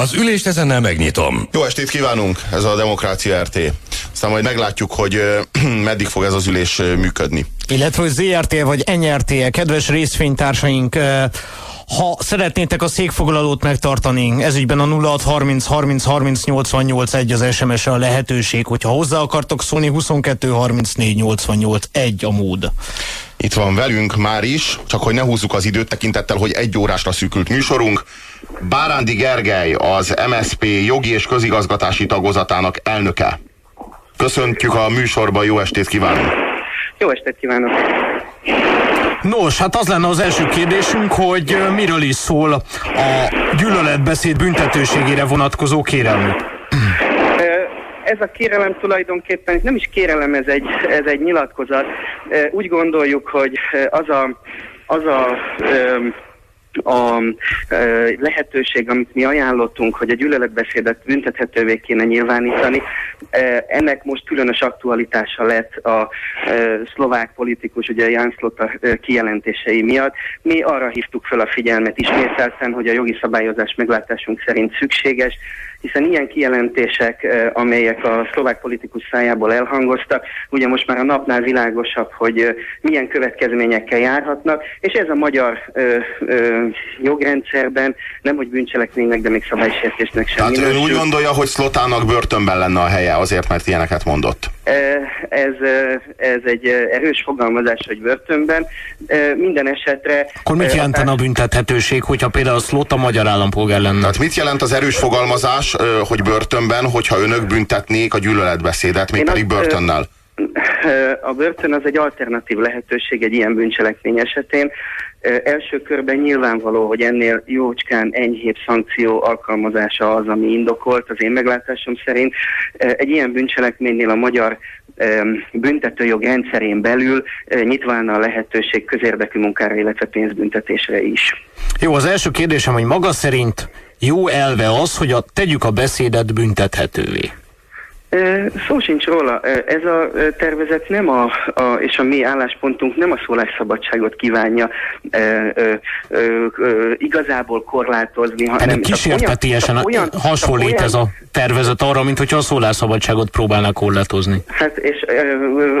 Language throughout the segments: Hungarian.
Az ülést ezennel megnyitom. Jó estét kívánunk, ez a Demokrácia RT. Aztán majd meglátjuk, hogy meddig fog ez az ülés működni. Illetve, hogy ZRT vagy NRT, -e, kedves részvénytársaink, ha szeretnétek a székfoglalót megtartani, ezügyben a 0630 30 30 88 1 az SMS a lehetőség, hogyha hozzá akartok szólni, 22 34 88 1 a mód. Itt van velünk már is, csak hogy ne húzzuk az időt tekintettel, hogy egy órásra szűkült műsorunk. Bárándi Gergely, az MSP jogi és közigazgatási tagozatának elnöke. Köszöntjük a műsorba, jó estét kívánunk! Jó estét kívánok! Nos, hát az lenne az első kérdésünk, hogy miről is szól a gyűlöletbeszéd büntetőségére vonatkozó kérelmük. Ez a kérelem tulajdonképpen nem is kérelem, ez egy, ez egy nyilatkozat. Úgy gondoljuk, hogy az a, az a a lehetőség, amit mi ajánlottunk, hogy a gyűlöletbeszédet büntethetővé kéne nyilvánítani, ennek most különös aktualitása lett a szlovák politikus, ugye Jan Slota kijelentései miatt. Mi arra hívtuk fel a figyelmet ismételten, hogy a jogi szabályozás meglátásunk szerint szükséges, hiszen ilyen kijelentések, amelyek a szlovák politikus szájából elhangoztak, ugye most már a napnál világosabb, hogy milyen következményekkel járhatnak, és ez a magyar ö, ö, jogrendszerben nem hogy bűncselekménynek, de még szabálysértésnek sem. Tehát ön úgy gondolja, hogy Szlotának börtönben lenne a helye azért, mert ilyeneket mondott? Ez, ez egy erős fogalmazás, hogy börtönben. Minden esetre... Akkor mit jelentene a büntethetőség, hogyha például a Szlota magyar állampolgár lenne? Tehát mit jelent az erős fogalmazás, hogy börtönben, hogyha önök büntetnék a gyűlöletbeszédet, még pedig börtönnel? A börtön az egy alternatív lehetőség egy ilyen bűncselekmény esetén. Első körben nyilvánvaló, hogy ennél jócskán enyhébb szankció alkalmazása az, ami indokolt az én meglátásom szerint. Egy ilyen bűncselekménynél a magyar büntetőjog rendszerén belül nyitválna a lehetőség közérdekű munkára, illetve pénzbüntetésre is. Jó, az első kérdésem, hogy maga szerint jó elve az, hogy a, tegyük a beszédet büntethetővé? Szó sincs róla. Ez a tervezet nem a, a és a mi álláspontunk nem a szólásszabadságot kívánja e, e, e, igazából korlátozni, hanem Ennek kísértetiesen olyan, hasonlít olyan, ez a tervezet arra, mint hogyha a szólásszabadságot próbálnak korlátozni. Hát és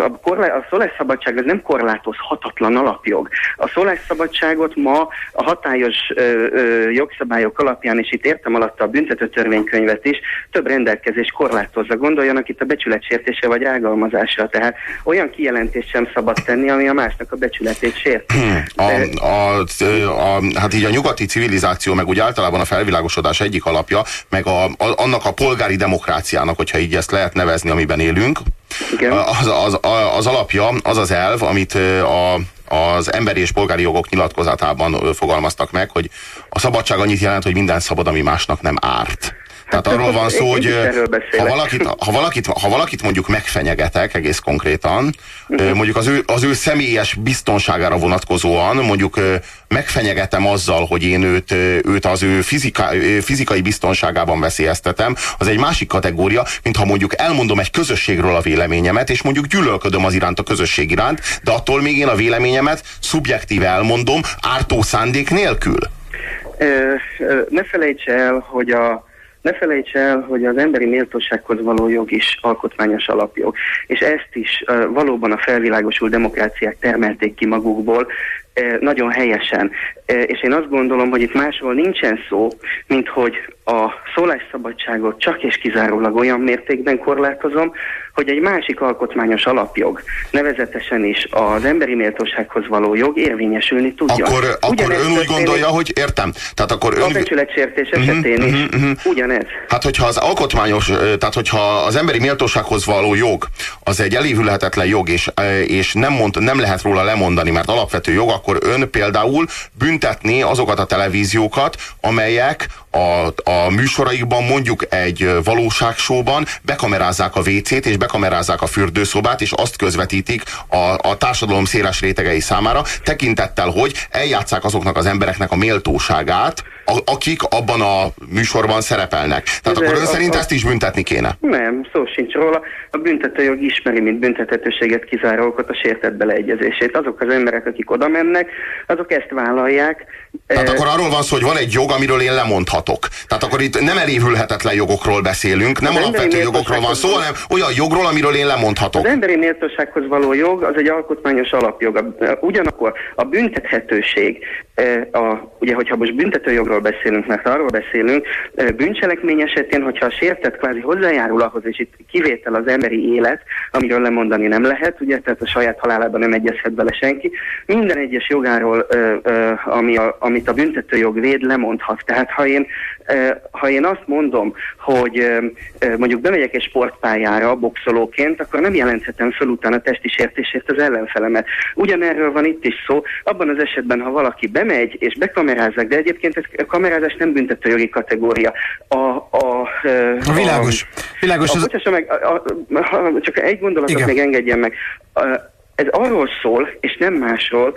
a, korlá, a szólásszabadság ez nem korlátozhatatlan alapjog. A szólásszabadságot ma a hatályos jogszabályok alapján, és itt értem alatta a büntetőtörvénykönyvet is, több rendelkezés korlátozza. Gondol gondoljanak itt a becsületsértése vagy rágalmazásra. Tehát olyan kijelentést sem szabad tenni, ami a másnak a becsületét sért. A, a, a, hát így a nyugati civilizáció, meg úgy általában a felvilágosodás egyik alapja, meg a, a, annak a polgári demokráciának, hogyha így ezt lehet nevezni, amiben élünk, Igen. Az, az, az alapja az az elv, amit a az emberi és polgári jogok nyilatkozatában fogalmaztak meg, hogy a szabadság annyit jelent, hogy minden szabad, ami másnak nem árt. Tehát arról van szó, hogy ha valakit, ha, valakit, ha valakit mondjuk megfenyegetek egész konkrétan, uh-huh. mondjuk az ő, az ő személyes biztonságára vonatkozóan, mondjuk megfenyegetem azzal, hogy én őt, őt az ő fizika, fizikai biztonságában veszélyeztetem, az egy másik kategória, mint ha mondjuk elmondom egy közösségről a véleményemet, és mondjuk gyűlölködöm az iránt a közösség iránt, de attól még én a véleményemet szubjektíve elmondom, ártó szándék nélkül. Ne felejts el, hogy a ne felejts el, hogy az emberi méltósághoz való jog is alkotmányos alapjog, és ezt is uh, valóban a felvilágosult demokráciák termelték ki magukból, nagyon helyesen. És én azt gondolom, hogy itt másról nincsen szó, mint hogy a szólásszabadságot csak és kizárólag olyan mértékben korlátozom, hogy egy másik alkotmányos alapjog, nevezetesen is az emberi méltósághoz való jog érvényesülni tudja. Akkor, akkor ön úgy gondolja, hogy értem? Tehát akkor ön... A becsületsértés uh-huh, esetén uh-huh, is uh-huh. ugyanez. Hát hogyha az alkotmányos, tehát hogyha az emberi méltósághoz való jog, az egy elévülhetetlen jog, és, és nem, mond, nem lehet róla lemondani, mert alapvető jog, akkor ön például büntetné azokat a televíziókat, amelyek a, a műsoraikban mondjuk egy valóságsóban bekamerázzák a WC-t, és bekamerázzák a fürdőszobát, és azt közvetítik a, a társadalom széles rétegei számára, tekintettel, hogy eljátszák azoknak az embereknek a méltóságát, a, akik abban a műsorban szerepelnek. Tehát Ez akkor ön a, szerint a, ezt is büntetni kéne? Nem, szó sincs róla. A büntetőjog ismeri, mint büntethetőséget kizáró okot a sértett beleegyezését. Azok az emberek, akik oda mennek, azok ezt vállalják. Tehát e... akkor arról van szó, hogy van egy jog, amiről én lemondhatok. Tehát akkor itt nem elévülhetetlen jogokról beszélünk, nem az alapvető jogokról van szó, hanem olyan jogról, amiről én lemondhatok. Az emberi méltósághoz való jog az egy alkotmányos alapjog. Ugyanakkor a büntethetőség, a, ugye, hogyha most büntetőjogról beszélünk, mert arról beszélünk, bűncselekmény esetén, hogyha a sértett kvázi hozzájárul ahhoz, és itt kivétel az emberi élet, amiről lemondani nem lehet, ugye, tehát a saját halálában nem egyezhet bele senki, minden egyes jogáról, ami a, amit a büntetőjog véd, lemondhat. Tehát ha én ha én azt mondom, hogy mondjuk bemegyek egy sportpályára boxolóként, akkor nem jelenthetem föl utána testi sértésért az ellenfelemet. Ugyanerről van itt is szó. Abban az esetben, ha valaki bemegy és bekamerázzák, de egyébként ez a kamerázás nem büntető jogi kategória. A, a, a világos. világos a, az... meg, a, a, a, csak egy gondolatot Igen. még engedjen meg. A, ez arról szól, és nem másról,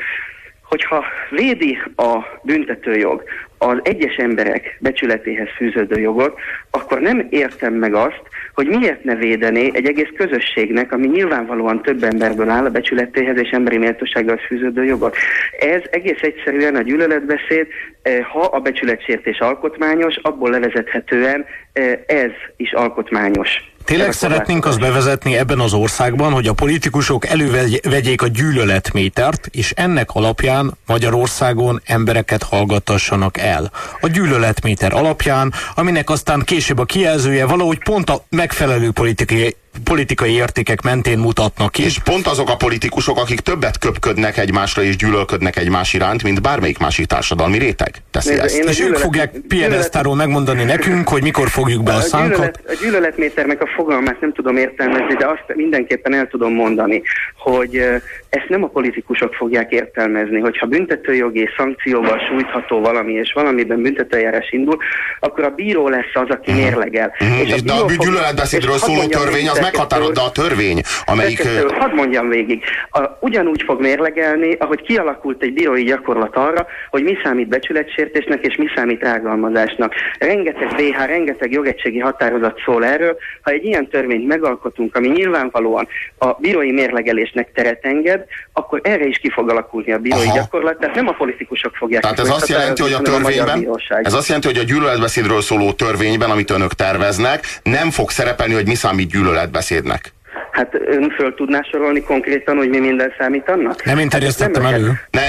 hogyha védi a büntetőjog az egyes emberek becsületéhez fűződő jogot, akkor nem értem meg azt, hogy miért ne védené egy egész közösségnek, ami nyilvánvalóan több emberből áll a becsületéhez és emberi méltósággal fűződő jogot. Ez egész egyszerűen a gyűlöletbeszéd, eh, ha a becsületsértés alkotmányos, abból levezethetően eh, ez is alkotmányos. Tényleg szeretnénk azt bevezetni ebben az országban, hogy a politikusok elővegyék a gyűlöletmétert, és ennek alapján Magyarországon embereket hallgatassanak el. A gyűlöletméter alapján, aminek aztán később a kijelzője valahogy pont a megfelelő politikai politikai értékek mentén mutatnak ki. És pont azok a politikusok, akik többet köpködnek egymásra és gyűlölködnek egymás iránt, mint bármelyik másik társadalmi réteg teszi Nézd, ezt. És ők fogják Piedesztáról megmondani nekünk, hogy mikor fogjuk be a, a szánkat. Gyűlölet, a gyűlöletméternek a fogalmát nem tudom értelmezni, de azt mindenképpen el tudom mondani, hogy ezt nem a politikusok fogják értelmezni, hogyha büntetőjogi szankcióval sújtható valami, és valamiben büntetőjárás indul, akkor a bíró lesz az, aki mérlegel. Uh-huh. És, és a de a gyűlöletbeszédről szóló törvény az meghatározza a törvény, amelyik... Kettő, hadd mondjam végig. A, ugyanúgy fog mérlegelni, ahogy kialakult egy bírói gyakorlat arra, hogy mi számít becsületsértésnek, és mi számít rágalmazásnak. Rengeteg BH, rengeteg jogegységi határozat szól erről. Ha egy ilyen törvényt megalkotunk, ami nyilvánvalóan a bírói mérlegelésnek teret enged, akkor erre is ki fog alakulni a bírói Aha. gyakorlat, tehát nem a politikusok fogják. Tehát ez azt jelenti, hogy a törvényben, a ez azt jelenti, hogy a gyűlöletbeszédről szóló törvényben, amit önök terveznek, nem fog szerepelni, hogy mi számít gyűlöletbeszédnek. Hát ön föl tudná sorolni konkrétan, hogy mi minden számít annak? Nem én terjesztettem hát elő. Ne,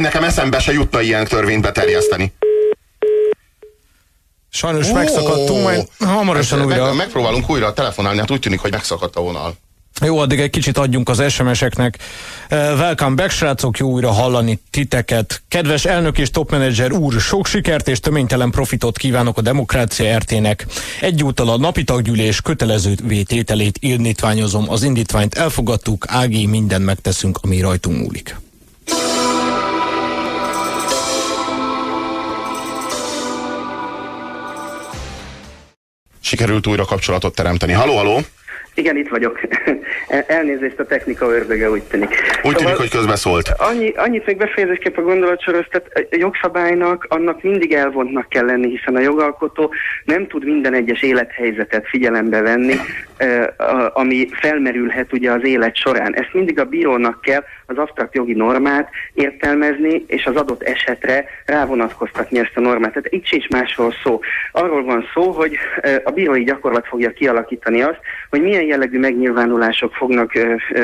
nekem eszembe se jutna ilyen törvényt beterjeszteni. Sajnos oh, megszakadtunk, majd hamarosan újra. Meg, megpróbálunk újra telefonálni, hát úgy tűnik, hogy megszakadt a vonal. Jó, addig egy kicsit adjunk az SMS-eknek. Uh, welcome back, srácok, jó újra hallani titeket. Kedves elnök és topmenedzser úr, sok sikert és töménytelen profitot kívánok a Demokrácia RT-nek. Egyúttal a napi taggyűlés kötelező vétételét indítványozom. Az indítványt elfogadtuk, Ági, minden megteszünk, ami rajtunk múlik. Sikerült újra kapcsolatot teremteni. Haló, haló! Igen, itt vagyok. Elnézést a technika ördöge, úgy tűnik. Úgy tűnik, szóval, hogy közbeszólt. Annyi, annyit még befejezésképp a gondolatsoros, tehát a jogszabálynak annak mindig elvontnak kell lenni, hiszen a jogalkotó nem tud minden egyes élethelyzetet figyelembe venni, ami felmerülhet ugye az élet során. Ezt mindig a bírónak kell az absztrakt jogi normát értelmezni, és az adott esetre rávonatkoztatni ezt a normát. Tehát itt sincs másról szó. Arról van szó, hogy a bírói gyakorlat fogja kialakítani azt, hogy milyen jellegű megnyilvánulások fognak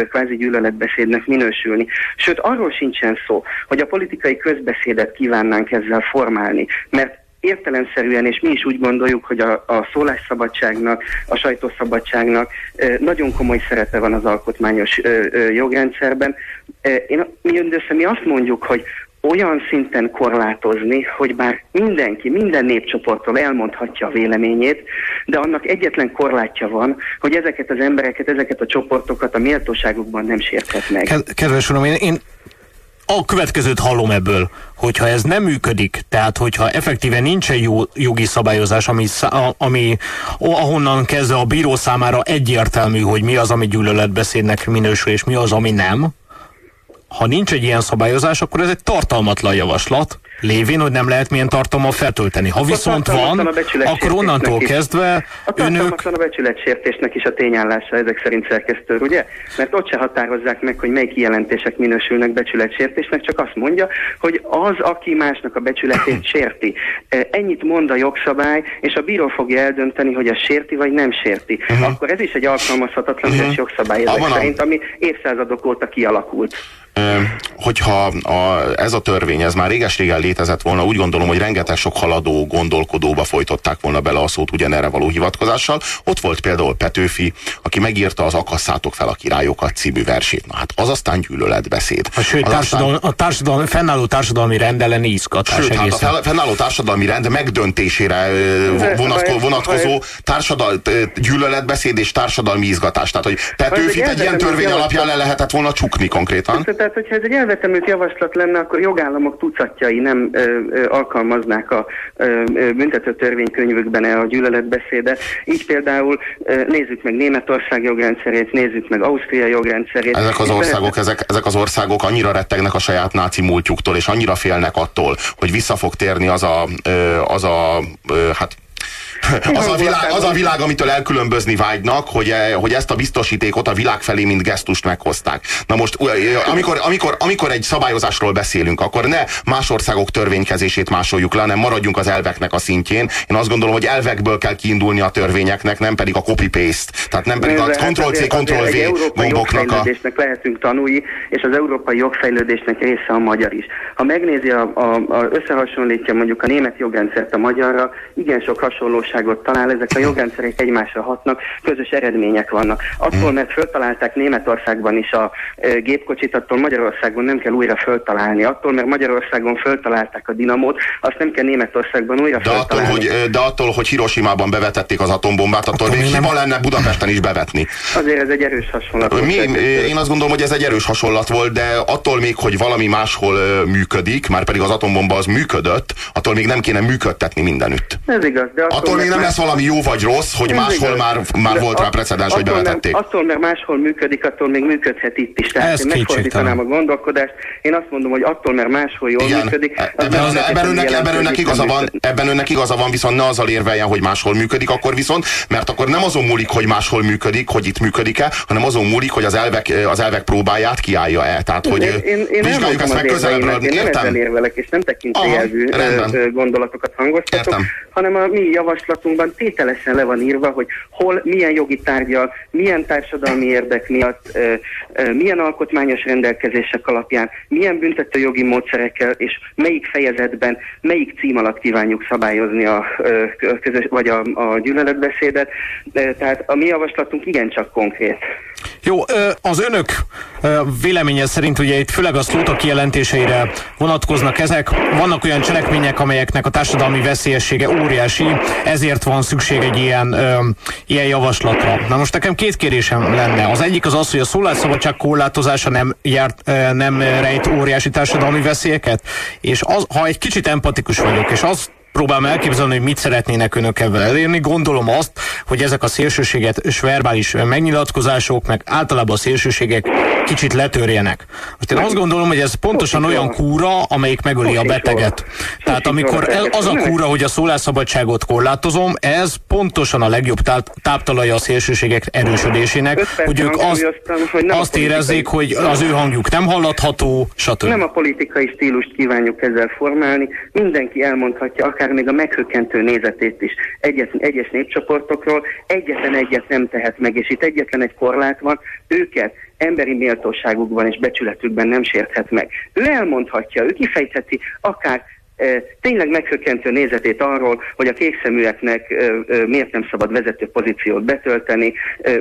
kvázi gyűlöletbeszédnek minősülni. Sőt, arról sincsen szó, hogy a politikai közbeszédet kívánnánk ezzel formálni, mert értelemszerűen, és mi is úgy gondoljuk, hogy a, a szólásszabadságnak, a sajtószabadságnak nagyon komoly szerepe van az alkotmányos jogrendszerben. Én, mi mindössze mi azt mondjuk, hogy olyan szinten korlátozni, hogy bár mindenki, minden népcsoporttól elmondhatja a véleményét, de annak egyetlen korlátja van, hogy ezeket az embereket, ezeket a csoportokat a méltóságukban nem sérthet meg. Kedves uram, én, én a következőt hallom ebből, hogyha ez nem működik, tehát hogyha effektíven nincsen jó jogi szabályozás, ami, ami ahonnan kezdve a bíró számára egyértelmű, hogy mi az, ami gyűlöletbeszédnek minősül, és mi az, ami nem, ha nincs egy ilyen szabályozás, akkor ez egy tartalmatlan javaslat, lévén, hogy nem lehet milyen tartalma feltölteni. Ha viszont van, akkor onnantól is. kezdve a önök... A becsületsértésnek is a tényállása ezek szerint szerkesztő, ugye? Mert ott se határozzák meg, hogy melyik kijelentések minősülnek becsületsértésnek, csak azt mondja, hogy az, aki másnak a becsületét sérti. E, ennyit mond a jogszabály, és a bíró fogja eldönteni, hogy ez sérti vagy nem sérti. Uh-huh. Akkor ez is egy alkalmazhatatlan uh-huh. jogszabály ezek Abban szerint, ami évszázadok óta kialakult hogyha a, ez a törvény, ez már réges-régen létezett volna, úgy gondolom, hogy rengeteg sok haladó gondolkodóba folytották volna bele a szót ugyanerre való hivatkozással. Ott volt például Petőfi, aki megírta az Akasszátok fel a királyokat című versét. Na hát az aztán gyűlöletbeszéd. A, sőt, társadalmi, aztán... a társadalmi, fennálló társadalmi rend elleni izgatás Sőt, hát a fennálló társadalmi rend megdöntésére vonatko, vonatkozó társadal, gyűlöletbeszéd és társadalmi izgatás. Tehát, hogy Petőfit egy ilyen törvény alapján le lehetett volna csukni konkrétan. Tehát, hogyha ez egy elvetemült javaslat lenne, akkor jogállamok tucatjai nem ö, alkalmaznák a büntető törvénykönyvükben a gyűlöletbeszédet. Így például nézzük meg Németország jogrendszerét, nézzük meg Ausztria jogrendszerét. Ezek az országok, ezek, ezek az országok annyira rettegnek a saját náci múltjuktól, és annyira félnek attól, hogy vissza fog térni az a, az a hát az a, világ, az a világ, amitől elkülönbözni vágynak, hogy, e, hogy ezt a biztosítékot a világ felé, mint gesztust meghozták. Na most, amikor, amikor, amikor egy szabályozásról beszélünk, akkor ne más országok törvénykezését másoljuk le, hanem maradjunk az elveknek a szintjén. Én azt gondolom, hogy elvekből kell kiindulni a törvényeknek, nem pedig a copy-paste, tehát nem pedig a hát Ctrl-C, Ctrl-V gomboknak a... lehetünk tanulni, és az európai jogfejlődésnek része a magyar is. Ha megnézi, a, a, a összehasonlítja mondjuk a német jogrendszert a magyarra, igen sok hasonlóság biztonságot talál, ezek a jogrendszerek egymásra hatnak, közös eredmények vannak. Attól, mert föltalálták Németországban is a gépkocsit, attól Magyarországon nem kell újra föltalálni. Attól, mert Magyarországon föltalálták a dinamót, azt nem kell Németországban újra de föltalálni. Attól, hogy, de attól, hogy Hiroshima-ban bevetették az atombombát, attól még hiba lenne Budapesten is bevetni. Azért ez egy erős hasonlat. Mi, én azt gondolom, hogy ez egy erős hasonlat volt, de attól még, hogy valami máshol működik, már pedig az atombomba az működött, attól még nem kéne működtetni mindenütt. Ez igaz, de attól, attól még nem lesz valami jó vagy rossz, hogy máshol igaz. már, már volt rá precedens, hogy bevetették. Nem, attól, mert máshol működik, attól még működhet itt is. Tehát Ez én megfordítanám a gondolkodást. Én azt mondom, hogy attól, mert máshol jól Igen. működik. Ebben, az, ebben, önnek, ebben, önnek igaza van, ebben önnek igaza van, viszont ne azzal érveljen, hogy máshol működik, akkor viszont, mert akkor nem azon múlik, hogy máshol működik, hogy itt működik-e, hanem azon múlik, hogy az elvek, az elvek próbáját kiállja-e. Tehát, hogy én, én, én vizsgáljuk ezt meg közelebbről. Én nem ezzel érvelek, és nem tekintélyelvű gondolatokat hangoztatok, hanem a mi javaslatunkban tételesen le van írva, hogy hol, milyen jogi tárgyal, milyen társadalmi érdek miatt, milyen alkotmányos rendelkezések alapján, milyen büntető jogi módszerekkel, és melyik fejezetben, melyik cím alatt kívánjuk szabályozni a, közös, vagy a, a gyűlöletbeszédet. Tehát a mi javaslatunk igencsak konkrét. Jó, az önök véleménye szerint ugye itt főleg a szóta kijelentéseire vonatkoznak ezek. Vannak olyan cselekmények, amelyeknek a társadalmi veszélyessége óriási, ezért van szükség egy ilyen, ö, ilyen javaslatra. Na most nekem két kérésem lenne. Az egyik az az, hogy a szólásszabadság korlátozása nem, járt, ö, nem rejt óriási társadalmi veszélyeket, és az, ha egy kicsit empatikus vagyok, és azt próbálom elképzelni, hogy mit szeretnének önök ebben elérni. Gondolom azt, hogy ezek a szélsőséget és verbális megnyilatkozások, meg általában a szélsőségek kicsit letörjenek. Most én azt gondolom, hogy ez pontosan olyan kúra, amelyik megöli a beteget. Tehát amikor az a kúra, hogy a szólásszabadságot korlátozom, ez pontosan a legjobb táptalaja a szélsőségek erősödésének, hogy ők azt, azt érezzék, hogy az ő hangjuk nem hallatható, stb. Nem a politikai stílust kívánjuk ezzel formálni, mindenki elmondhatja, akár még a meghökkentő nézetét is egyet, egyes népcsoportokról, egyetlen egyet nem tehet meg, és itt egyetlen egy korlát van, őket emberi méltóságukban és becsületükben nem sérthet meg. Ő elmondhatja, ő kifejtheti akár tényleg meghökkentő nézetét arról, hogy a kékszeműeknek miért nem szabad vezető pozíciót betölteni,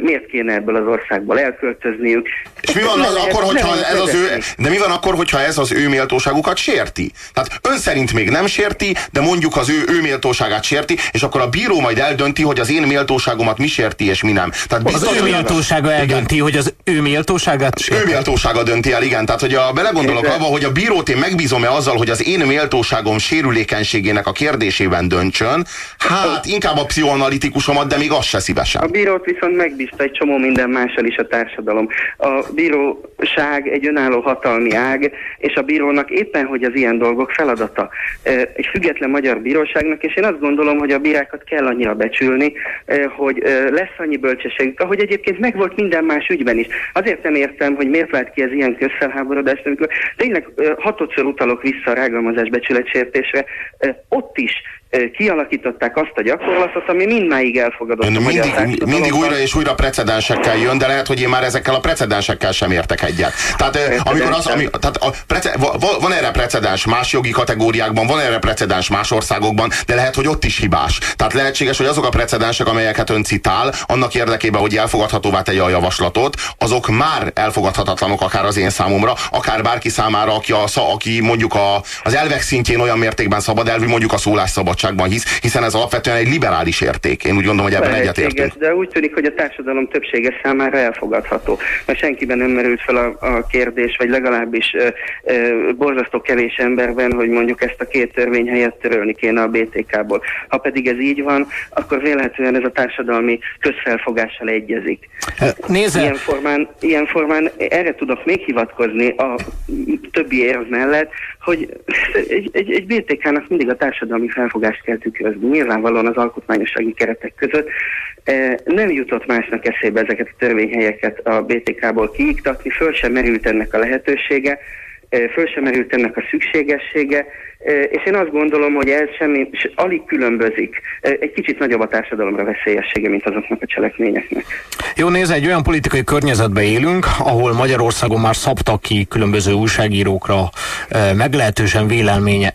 miért kéne ebből az országból elköltözniük. És mi van az, akkor, hogyha ez az ő, de mi van akkor, hogyha ez az ő méltóságukat sérti? Tehát ön szerint még nem sérti, de mondjuk az ő, ő méltóságát sérti, és akkor a bíró majd eldönti, hogy az én méltóságomat mi sérti és mi nem. Tehát biztos, az ő méltósága eldönti, hogy az ő méltóságát sérti. Ő méltósága dönti el, igen. Tehát, hogy a, belegondolok abba, hogy a bírót én megbízom-e azzal, hogy az én méltóságom sérülékenységének a kérdésében döntsön, hát inkább a pszichoanalitikusomat, de még azt se szívesen. A bírót viszont megbízta egy csomó minden mással is a társadalom. A bíróság egy önálló hatalmi ág, és a bírónak éppen, hogy az ilyen dolgok feladata. Egy független magyar bíróságnak, és én azt gondolom, hogy a bírákat kell annyira becsülni, hogy lesz annyi bölcsességük, ahogy egyébként megvolt minden más ügyben is. Azért nem értem, hogy miért vált ki ez ilyen közfelháborodást, amikor tényleg hatodszor utalok vissza a rágalmazás becsületsértésre, ott is kialakították azt a gyakorlatot, ami mindmáig elfogadott. Ön mindig, mindig újra és újra precedensekkel jön, de lehet, hogy én már ezekkel a precedensekkel sem értek egyet. Tehát, amikor az, ami, tehát a prece, van erre precedens más jogi kategóriákban, van erre precedens más országokban, de lehet, hogy ott is hibás. Tehát lehetséges, hogy azok a precedensek, amelyeket ön citál, annak érdekében, hogy elfogadhatóvá tegye a javaslatot, azok már elfogadhatatlanok akár az én számomra, akár bárki számára, aki, a, aki mondjuk a, az elvek szintjén olyan mértékben szabad elvi, mondjuk a szólásszabadság szabadságban hisz, hiszen ez alapvetően egy liberális érték. Én úgy gondolom, hogy ebben egyetértünk. De úgy tűnik, hogy a társadalom többsége számára elfogadható. Mert senkiben nem merült fel a, a kérdés, vagy legalábbis ö, ö, borzasztó kevés emberben, hogy mondjuk ezt a két törvény helyett törölni kéne a BTK-ból. Ha pedig ez így van, akkor véletlenül ez a társadalmi közfelfogással egyezik. Nézze. Ilyen formán, ilyen formán erre tudok még hivatkozni a többi érv mellett, hogy egy, egy, egy BTK-nak mindig a társadalmi felfogást kell tükrözni, nyilvánvalóan az alkotmányossági keretek között. E, nem jutott másnak eszébe ezeket a törvényhelyeket a BTK-ból kiiktatni, föl sem merült ennek a lehetősége, e, föl sem merült ennek a szükségessége, és én azt gondolom, hogy ez semmi, alig különbözik. Egy kicsit nagyobb a társadalomra veszélyessége, mint azoknak a cselekményeknek. Jó, nézd, egy olyan politikai környezetben élünk, ahol Magyarországon már szabtak ki különböző újságírókra meglehetősen véleménye,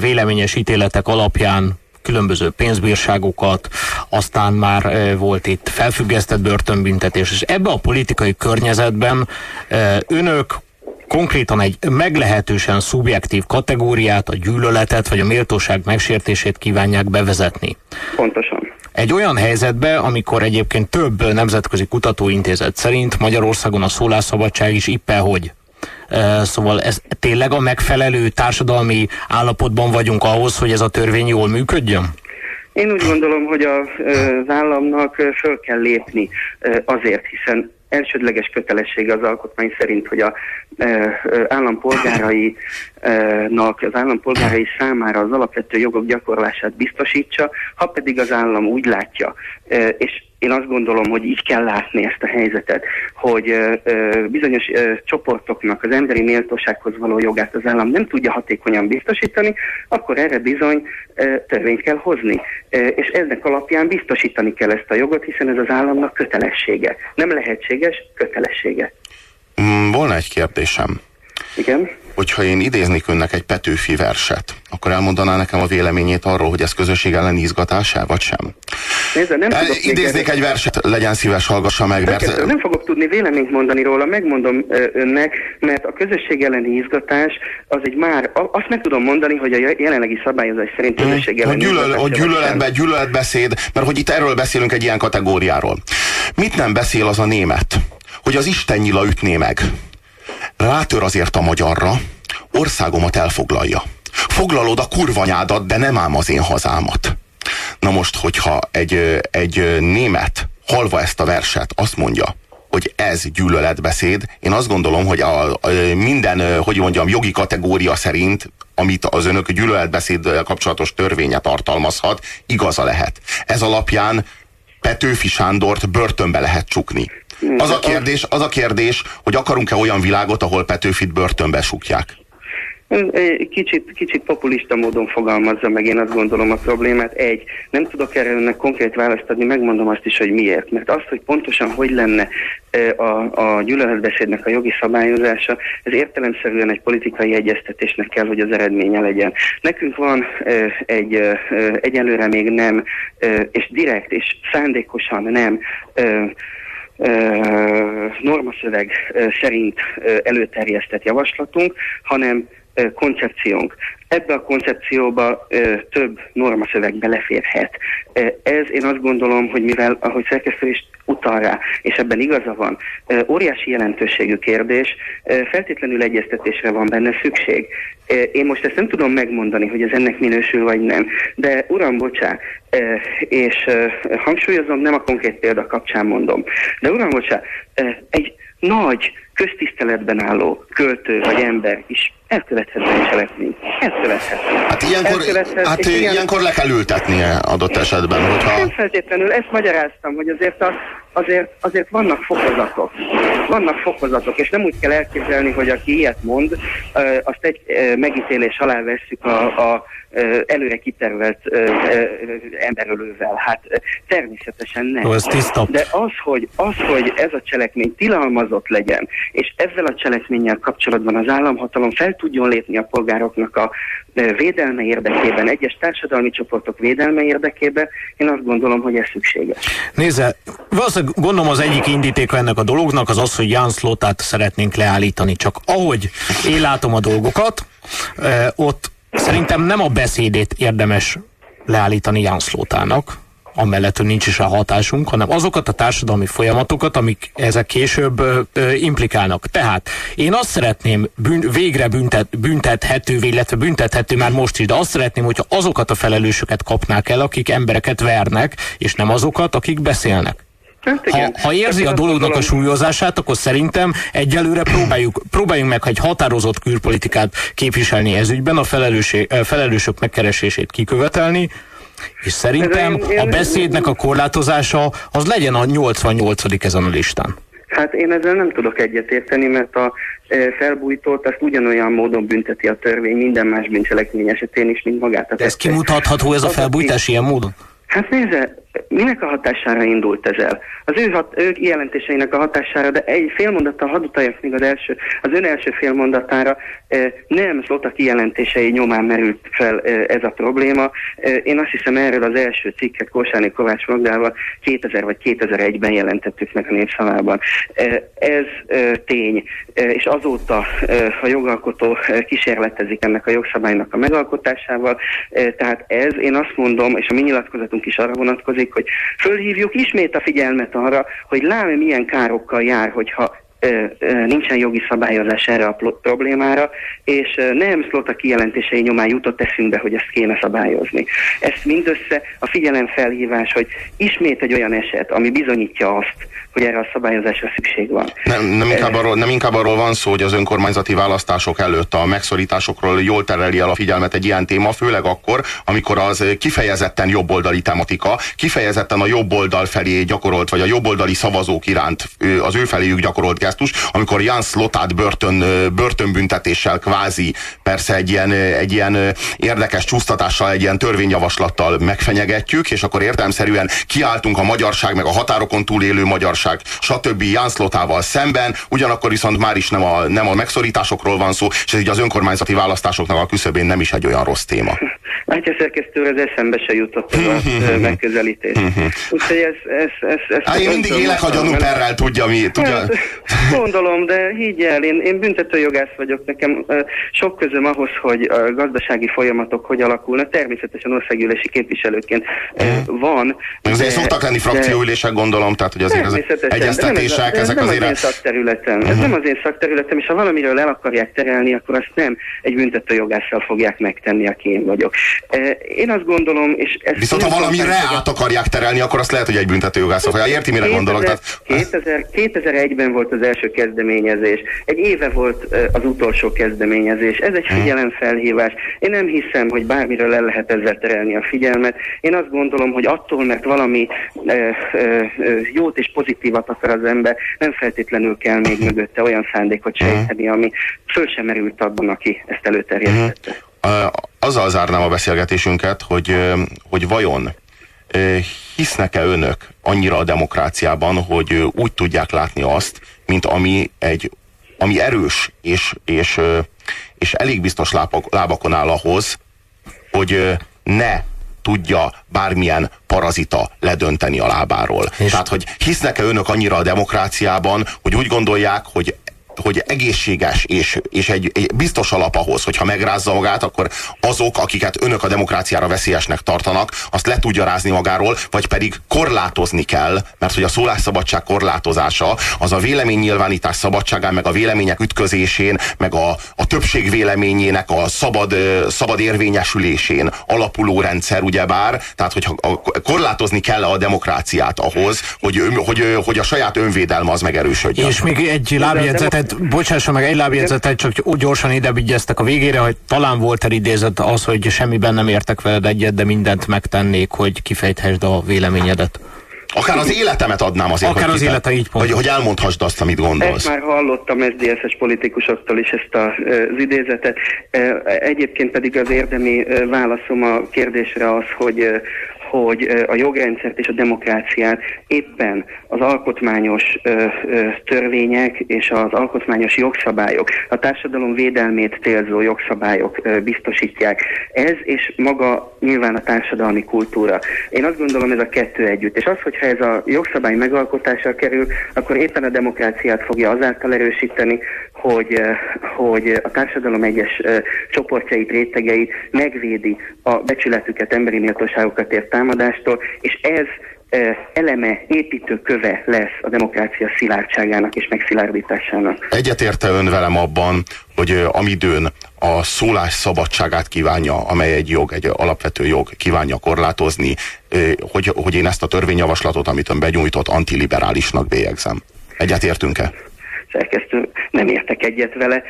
véleményes ítéletek alapján különböző pénzbírságokat, aztán már volt itt felfüggesztett börtönbüntetés, és ebbe a politikai környezetben önök konkrétan egy meglehetősen szubjektív kategóriát, a gyűlöletet vagy a méltóság megsértését kívánják bevezetni. Pontosan. Egy olyan helyzetbe, amikor egyébként több nemzetközi kutatóintézet szerint Magyarországon a szólásszabadság is éppen hogy. Szóval ez tényleg a megfelelő társadalmi állapotban vagyunk ahhoz, hogy ez a törvény jól működjön? Én úgy gondolom, hogy az államnak föl kell lépni azért, hiszen elsődleges kötelessége az alkotmány szerint, hogy a e, e, állampolgárainak, az állampolgárai számára az alapvető jogok gyakorlását biztosítsa, ha pedig az állam úgy látja, e, és én azt gondolom, hogy így kell látni ezt a helyzetet, hogy bizonyos csoportoknak az emberi méltósághoz való jogát az állam nem tudja hatékonyan biztosítani, akkor erre bizony törvényt kell hozni. És ennek alapján biztosítani kell ezt a jogot, hiszen ez az államnak kötelessége. Nem lehetséges, kötelessége. Mm, volna egy kérdésem. Igen? Hogyha én idéznék önnek egy Petőfi verset, akkor elmondaná nekem a véleményét arról, hogy ez közösség ellen izgatás vagy sem? Nézze, nem El, idéznék egy verset, legyen szíves, hallgassa meg. Mert... Nem fogok tudni véleményt mondani róla, megmondom önnek, mert a közösség elleni izgatás az egy már, azt meg tudom mondani, hogy a jelenlegi szabályozás szerint hmm. közösség elleni hogy gyűlöl, hogy gyűlöletbe, gyűlöletbeszéd, mert hogy itt erről beszélünk egy ilyen kategóriáról. Mit nem beszél az a német? Hogy az Isten nyila ütné meg rátör azért a magyarra, országomat elfoglalja. Foglalod a kurvanyádat, de nem ám az én hazámat. Na most, hogyha egy, egy német halva ezt a verset azt mondja, hogy ez gyűlöletbeszéd, én azt gondolom, hogy a, a minden, hogy mondjam, jogi kategória szerint, amit az önök gyűlöletbeszéd kapcsolatos törvénye tartalmazhat, igaza lehet. Ez alapján Petőfi Sándort börtönbe lehet csukni. Az a kérdés, az a kérdés hogy akarunk-e olyan világot, ahol Petőfit börtönbe sukják? Kicsit, kicsit populista módon fogalmazza meg, én azt gondolom a problémát. Egy, nem tudok erre önnek konkrét választ adni, megmondom azt is, hogy miért. Mert azt, hogy pontosan hogy lenne a, a gyűlöletbeszédnek a jogi szabályozása, ez értelemszerűen egy politikai egyeztetésnek kell, hogy az eredménye legyen. Nekünk van egy egyelőre még nem, és direkt és szándékosan nem normaszöveg szerint előterjesztett javaslatunk, hanem koncepciónk. Ebbe a koncepcióba ö, több normaszöveg beleférhet. Ez én azt gondolom, hogy mivel, ahogy szerkesztő is utal rá, és ebben igaza van, ö, óriási jelentőségű kérdés, ö, feltétlenül egyeztetésre van benne szükség. Én most ezt nem tudom megmondani, hogy ez ennek minősül vagy nem, de uram, bocsá, és hangsúlyozom, nem a konkrét példa kapcsán mondom, de uram, bocsá, egy nagy köztiszteletben álló költő vagy ember is elkövethet bűncselekményt. Elkövethet. Hát ilyenkor, hát ilyen... ilyenkor le kell ültetnie adott esetben, hogyha... Nem feltétlenül, ezt magyaráztam, hogy azért, a, azért, azért vannak fokozatok. Vannak fokozatok, és nem úgy kell elképzelni, hogy aki ilyet mond, azt egy megítélés alá vesszük a, a előre kitervelt emberölővel. Hát természetesen nem. Ez tiszta. De az hogy, az, hogy ez a cselekmény tilalmazott legyen, és ezzel a cselekménnyel kapcsolatban az államhatalom fel tudjon lépni a polgároknak a védelme érdekében, egyes társadalmi csoportok védelme érdekében, én azt gondolom, hogy ez szükséges. Nézze, valószínűleg gondolom az egyik indítéka ennek a dolognak az az, hogy Jan Slotát szeretnénk leállítani. Csak ahogy én látom a dolgokat, ott Szerintem nem a beszédét érdemes leállítani Jan Szlótának, amellett, hogy nincs is a hatásunk, hanem azokat a társadalmi folyamatokat, amik ezek később ö, ö, implikálnak. Tehát én azt szeretném bűn, végre büntet, büntethető, illetve büntethető már most is, de azt szeretném, hogyha azokat a felelősöket kapnák el, akik embereket vernek, és nem azokat, akik beszélnek. Hát ha, ha érzi a dolognak a súlyozását, akkor szerintem egyelőre próbáljuk, próbáljunk meg egy határozott külpolitikát képviselni ezügyben, a felelősök megkeresését kikövetelni, és szerintem a beszédnek a korlátozása az legyen a 88. ezen a listán. Hát én ezzel nem tudok egyetérteni, mert a felbújtót azt ugyanolyan módon bünteti a törvény minden más bűncselekmény esetén is, mint magát a De ez kimutatható ez a felbújtás ilyen módon? Hát nézze, minek a hatására indult ez el? Az ő, hat, ő jelentéseinek a hatására, de egy félmondattal hadd utaljak még az, első, az ön első félmondatára, e, nem Zlota kijelentései nyomán merült fel e, ez a probléma. E, én azt hiszem erről az első cikket Korsáni Kovács Magdával 2000 vagy 2001-ben jelentettük meg a népszavában. Ez tény, és azóta a jogalkotó kísérletezik ennek a jogszabálynak a megalkotásával, tehát ez, én azt mondom, és a mi nyilatkozatunk is arra vonatkozik, hogy fölhívjuk ismét a figyelmet arra, hogy lám milyen károkkal jár, hogyha nincsen jogi szabályozás erre a problémára, és nem Szlota kijelentései nyomán jutott eszünkbe, hogy ezt kéne szabályozni. Ezt mindössze a figyelemfelhívás, hogy ismét egy olyan eset, ami bizonyítja azt, hogy erre a szabályozásra szükség van. Nem, nem, inkább arról, nem inkább arról van szó, hogy az önkormányzati választások előtt a megszorításokról jól tereli el a figyelmet egy ilyen téma, főleg akkor, amikor az kifejezetten jobboldali tematika, kifejezetten a jobboldal felé gyakorolt, vagy a jobboldali szavazók iránt az ő feléjük gyakorolt gesztus, amikor Jan Slotát börtön, börtönbüntetéssel kvázi, persze egy ilyen, egy ilyen érdekes csúsztatással, egy ilyen törvényjavaslattal megfenyegetjük, és akkor értelmszerűen kiáltunk a magyarság, meg a határokon túlélő magyarság, stb. Jan Slotával szemben, ugyanakkor viszont már is nem a, nem a megszorításokról van szó, és ez így az önkormányzati választásoknak a küszöbén nem is egy olyan rossz téma. Látja, szerkesztő, ez eszembe se jutott ez a megközelítés. Úgyhogy ez, ez, ez, ez hát én mindig élek a gyanúperrel, tudja mi. Tudja. Hát, Gondolom, de higgy el, én, én büntetőjogász vagyok, nekem sok közöm ahhoz, hogy a gazdasági folyamatok hogy alakulnak, természetesen országgyűlési képviselőként uh, van. Azért de, szoktak lenni frakcióülések, gondolom, tehát hogy azért az egyeztetések, ez, ezek ez azért... Nem az én szakterületem, ez nem az én szakterületem, és ha valamiről el akarják terelni, akkor azt nem egy büntetőjogásszal fogják megtenni, aki én vagyok. Én azt gondolom, és ezt Viszont ha valamire át akarják terelni, akkor azt lehet, hogy egy büntetőjogász vagy. Érti, mire 2000, gondolok? Tehát... 2000, 2001-ben volt az első kezdeményezés, egy éve volt az utolsó kezdeményezés. Ez egy mhm. figyelemfelhívás. Én nem hiszem, hogy bármiről el lehet ezzel terelni a figyelmet. Én azt gondolom, hogy attól, mert valami jót és pozitívat akar az ember, nem feltétlenül kell még mögötte olyan szándékot sejteni, ami föl sem merült abban, aki ezt előterjesztette. Azzal zárnám a beszélgetésünket, hogy, hogy vajon hisznek-e önök annyira a demokráciában, hogy úgy tudják látni azt, mint ami egy ami erős és, és, és elég biztos lábak, lábakon áll ahhoz, hogy ne tudja bármilyen parazita ledönteni a lábáról. És Tehát, hogy hisznek-e önök annyira a demokráciában, hogy úgy gondolják, hogy hogy egészséges és, és egy, egy biztos alap ahhoz, hogyha megrázza magát, akkor azok, akiket önök a demokráciára veszélyesnek tartanak, azt le tudja rázni magáról, vagy pedig korlátozni kell, mert hogy a szólásszabadság korlátozása az a véleménynyilvánítás szabadságán, meg a vélemények ütközésén, meg a, a többség véleményének a szabad, szabad érvényesülésén alapuló rendszer, ugyebár, tehát hogyha korlátozni kell a demokráciát ahhoz, hogy, hogy, hogy a saját önvédelme az megerősödjön. És még egy lábjegyzetet tehát bocsássa meg egy lábjegyzetet, csak úgy gyorsan ide vigyeztek a végére, hogy talán volt elidézett az, hogy semmiben nem értek veled egyet, de mindent megtennék, hogy kifejthessd a véleményedet. Akár az életemet adnám azért, Akár hogy, az élete így pont. Hogy, hogy elmondhassd azt, amit gondolsz. Ezt már hallottam SZDSZ-es politikusoktól is ezt a, az idézetet. Egyébként pedig az érdemi válaszom a kérdésre az, hogy hogy a jogrendszert és a demokráciát éppen az alkotmányos törvények és az alkotmányos jogszabályok, a társadalom védelmét célzó jogszabályok biztosítják. Ez és maga nyilván a társadalmi kultúra. Én azt gondolom ez a kettő együtt. És az, hogyha ez a jogszabály megalkotásra kerül, akkor éppen a demokráciát fogja azáltal erősíteni, hogy, hogy a társadalom egyes csoportjait, rétegeit megvédi a becsületüket, emberi méltóságokat ért támadástól, és ez eleme, építőköve lesz a demokrácia szilárdságának és megszilárdításának. Egyetérte ön velem abban, hogy amidőn a szólás szabadságát kívánja, amely egy jog, egy alapvető jog kívánja korlátozni, hogy, hogy én ezt a törvényjavaslatot, amit ön benyújtott, antiliberálisnak bélyegzem. Egyetértünk-e? Szerkesztő, nem értek egyet vele.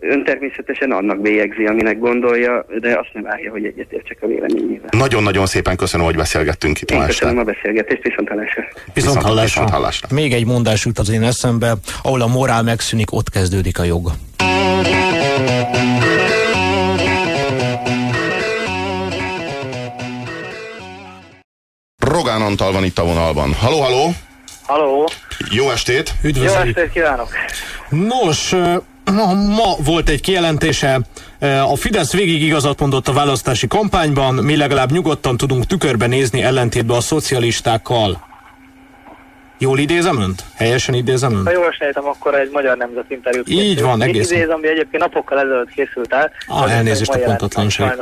Ön természetesen annak bélyegzi, aminek gondolja, de azt nem várja, hogy egyet értsek a véleményével. Nagyon-nagyon szépen köszönöm, hogy beszélgettünk itt Én ma köszönöm este. a beszélgetést, viszont hallásra. Viszont hallásra. Viszont hallásra. Még egy mondás jut az én eszembe, ahol a morál megszűnik, ott kezdődik a jog. Rogán Antal van itt a vonalban. Haló, haló! Haló! Jó estét! Üdvözlők! Jó estét kívánok! Nos, ma, ma volt egy kijelentése, a Fidesz végig igazat mondott a választási kampányban, mi legalább nyugodtan tudunk tükörbe nézni ellentétben a szocialistákkal. Jól idézem önt? Helyesen idézem önt? Ha jól sejtem, akkor egy magyar nemzet interjút Így van, egész. Idézem, ami egyébként napokkal ezelőtt készült el. Ah, elnézést a pontatlanság.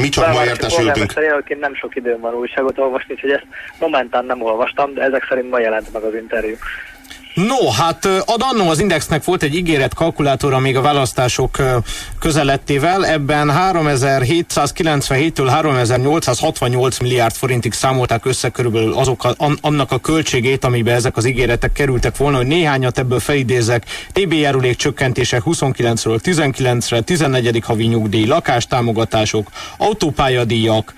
Mi csak ma értesültünk. Szerint nem sok időm van újságot olvasni, úgyhogy ezt momentán nem olvastam, de ezek szerint ma jelent meg az interjú. No, hát adannó az Indexnek volt egy ígéret kalkulátora még a választások közelettével, ebben 3797-től 3868 milliárd forintig számolták össze körülbelül azok a, annak a költségét, amiben ezek az ígéretek kerültek volna, hogy néhányat ebből felidézek, TB járulék csökkentése 29-ről 19-re, 14. havi nyugdíj, lakástámogatások, autópályadíjak,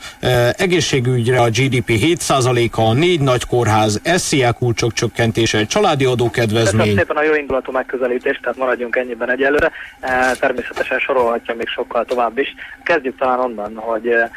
egészségügyre a GDP 7%-a, négy nagy kórház, SZIA kulcsok csökkentése, családi adó adókedvezmény. Köszönöm szépen a jó indulatú megközelítést, tehát maradjunk ennyiben egyelőre. E, természetesen sorolhatja még sokkal tovább is. Kezdjük talán onnan, hogy e,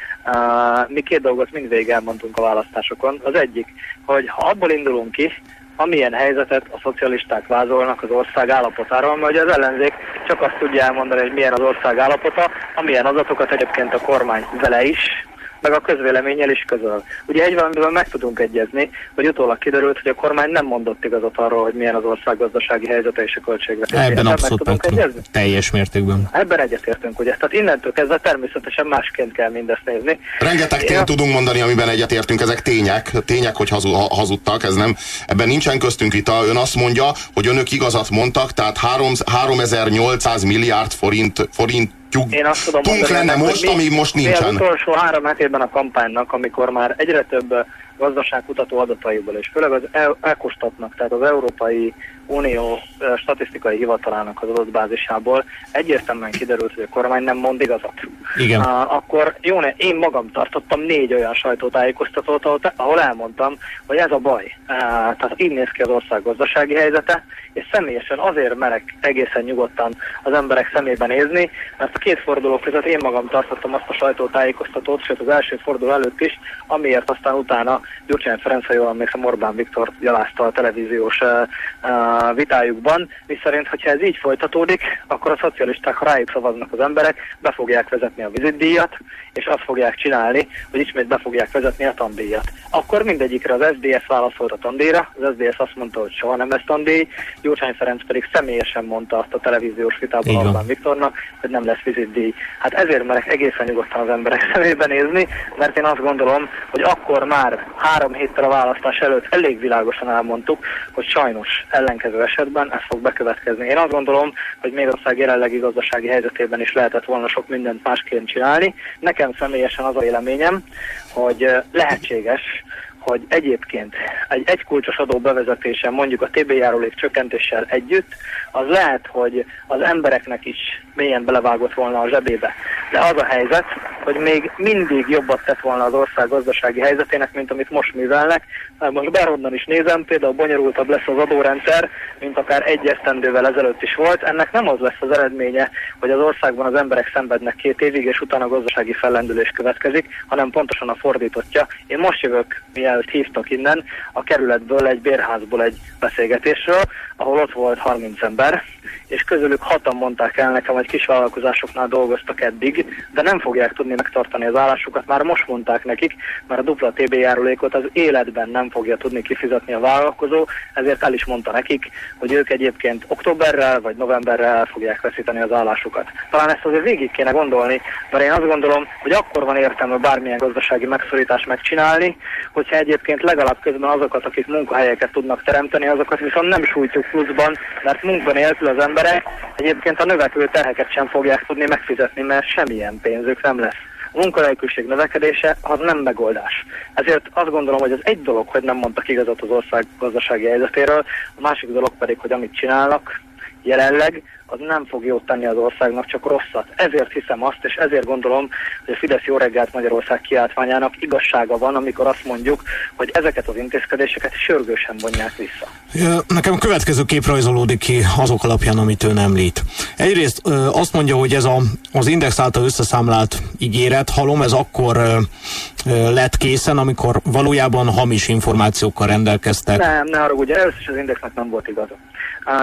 mi két dolgot mindvégig elmondtunk a választásokon. Az egyik, hogy ha abból indulunk ki, amilyen helyzetet a szocialisták vázolnak az ország állapotáról, mert az ellenzék csak azt tudja elmondani, hogy milyen az ország állapota, amilyen adatokat egyébként a kormány vele is, meg a közvéleménnyel is közöl. Ugye egy valamiből meg tudunk egyezni, hogy utólag kiderült, hogy a kormány nem mondott igazat arról, hogy milyen az ország gazdasági helyzete és a költségvetés. Ebben abszolút meg tudunk egyezni? Teljes mértékben. Ebben egyetértünk, ugye. Tehát innentől kezdve természetesen másként kell mindezt nézni. Rengeteg tényt tudunk mondani, amiben egyetértünk, ezek tények, tények, hogy hazu, hazudtak, ez nem, ebben nincsen köztünk vita. Ön azt mondja, hogy önök igazat mondtak, tehát 3, 3800 milliárd forint, forint tyug, Én azt tudom mondani, lenne most, mi, ami most nincsen. Az utolsó három hetében a kampánynak, amikor már egyre több gazdaságkutató adataiból, és főleg az Ecostatnak, tehát az Európai Unió statisztikai hivatalának az adatbázisából egyértelműen kiderült, hogy a kormány nem mond igazat. Igen. Uh, akkor jó, ne, én magam tartottam négy olyan sajtótájékoztatót, ahol, ahol elmondtam, hogy ez a baj. Uh, tehát így néz ki az ország gazdasági helyzete, és személyesen azért merek egészen nyugodtan az emberek szemébe nézni, mert a két forduló között én magam tartottam azt a sajtótájékoztatót, sőt az első forduló előtt is, amiért aztán utána Gyurcsány Ferenc, ha jól emlékszem, Orbán Viktor gyalázta a televíziós uh, uh, vitájukban, miszerint, hogyha ez így folytatódik, akkor a szocialisták, ha rájuk szavaznak az emberek, be fogják vezetni a vizitdíjat, és azt fogják csinálni, hogy ismét be fogják vezetni a tandíjat. Akkor mindegyikre az SDS válaszolt a tandíjra, az SDS azt mondta, hogy soha nem lesz tandíj, Gyurcsány Ferenc pedig személyesen mondta azt a televíziós vitában Orbán Viktornak, hogy nem lesz vizitdíj. Hát ezért merek egészen nyugodtan az emberek szemébe nézni, mert én azt gondolom, hogy akkor már három héttel a választás előtt elég világosan elmondtuk, hogy sajnos ellenkező esetben ez fog bekövetkezni. Én azt gondolom, hogy még ország jelenlegi gazdasági helyzetében is lehetett volna sok mindent másként csinálni. Nekem személyesen az a véleményem, hogy lehetséges, hogy egyébként egy egykulcsos adó bevezetése mondjuk a TB járulék csökkentéssel együtt, az lehet, hogy az embereknek is mélyen belevágott volna a zsebébe. De az a helyzet, hogy még mindig jobbat tett volna az ország gazdasági helyzetének, mint amit most művelnek. Most bárhonnan is nézem, például bonyolultabb lesz az adórendszer, mint akár egy esztendővel ezelőtt is volt. Ennek nem az lesz az eredménye, hogy az országban az emberek szenvednek két évig, és utána a gazdasági fellendülés következik, hanem pontosan a fordítottja. Én most jövök, mielőtt hívtak innen, a kerületből, egy bérházból egy beszélgetésről, ahol ott volt 30 ember, és közülük hatan mondták el nekem, hogy kisvállalkozásoknál dolgoztak eddig, de nem fogják tudni megtartani az állásukat. Már most mondták nekik, mert a dupla TB járulékot az életben nem fogja tudni kifizetni a vállalkozó, ezért el is mondta nekik, hogy ők egyébként októberrel vagy novemberrel el fogják veszíteni az állásukat. Talán ezt azért végig kéne gondolni, mert én azt gondolom, hogy akkor van értelme bármilyen gazdasági megszorítást megcsinálni, hogyha egyébként legalább közben azokat, akik munkahelyeket tudnak teremteni, azokat viszont nem sújtjuk pluszban, mert munkanélkül az emberek egyébként a növekvő terheket sem fogják tudni megfizetni, mert semmilyen pénzük nem lesz. A munkanélküliség növekedése az nem megoldás. Ezért azt gondolom, hogy az egy dolog, hogy nem mondtak igazat az ország gazdasági helyzetéről, a másik dolog pedig, hogy amit csinálnak jelenleg, az nem fog jót tenni az országnak, csak rosszat. Ezért hiszem azt, és ezért gondolom, hogy a Fidesz Jó reggelt Magyarország kiáltványának igazsága van, amikor azt mondjuk, hogy ezeket az intézkedéseket sürgősen vonják vissza. Nekem a következő kép rajzolódik ki azok alapján, amit ön említ. Egyrészt azt mondja, hogy ez a, az Index által összeszámlált ígéret, halom, ez akkor lett készen, amikor valójában hamis információkkal rendelkeztek. Nem, ne arra ugye, először is az Indexnek nem volt igaza.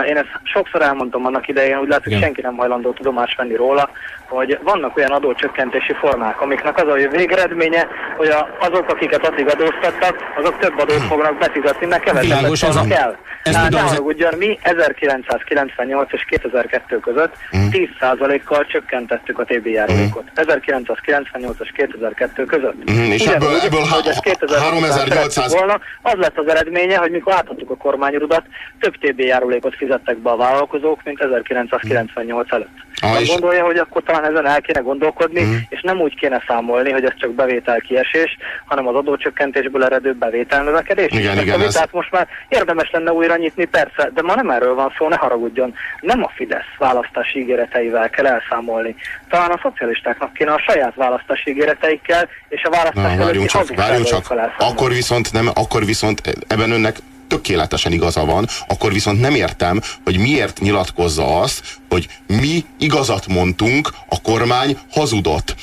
Én ezt sokszor elmondtam annak idején, úgy látszik, senki nem hajlandó tudomást venni róla, hogy vannak olyan adócsökkentési formák, amiknek az a végeredménye, hogy azok, akiket addig adóztattak, azok több adót fognak befizetni, mert kevesebbet kell. Tehát ne ugyan mi 1998 és 2002 között 10%-kal mm. csökkentettük a TB járulékot. 1998 és 2002 között. Mm, és ebből, úgy, ebből hogy ez 3800... volna, az lett az eredménye, hogy mikor átadtuk a kormányrudat, több TB járulékot fizettek be a vállalkozók, mint 1998 előtt. Ah, és... gondolja, hogy akkor talán ezen el kéne gondolkodni, mm. és nem úgy kéne számolni, hogy ez csak bevétel kiesés, hanem az adócsökkentésből eredő bevétel növekedés. Igen, igen, ez... Tehát most már érdemes lenne újra nyitni, persze, de ma nem erről van szó, ne haragudjon. Nem a Fidesz választási ígéreteivel kell elszámolni. Talán a szocialistáknak kéne a saját választási ígéreteikkel és a választás Na, várjunk csak, várjunk csak. Akkor viszont, nem, akkor viszont ebben önnek tökéletesen igaza van, akkor viszont nem értem, hogy miért nyilatkozza azt, hogy mi igazat mondtunk, a kormány hazudott.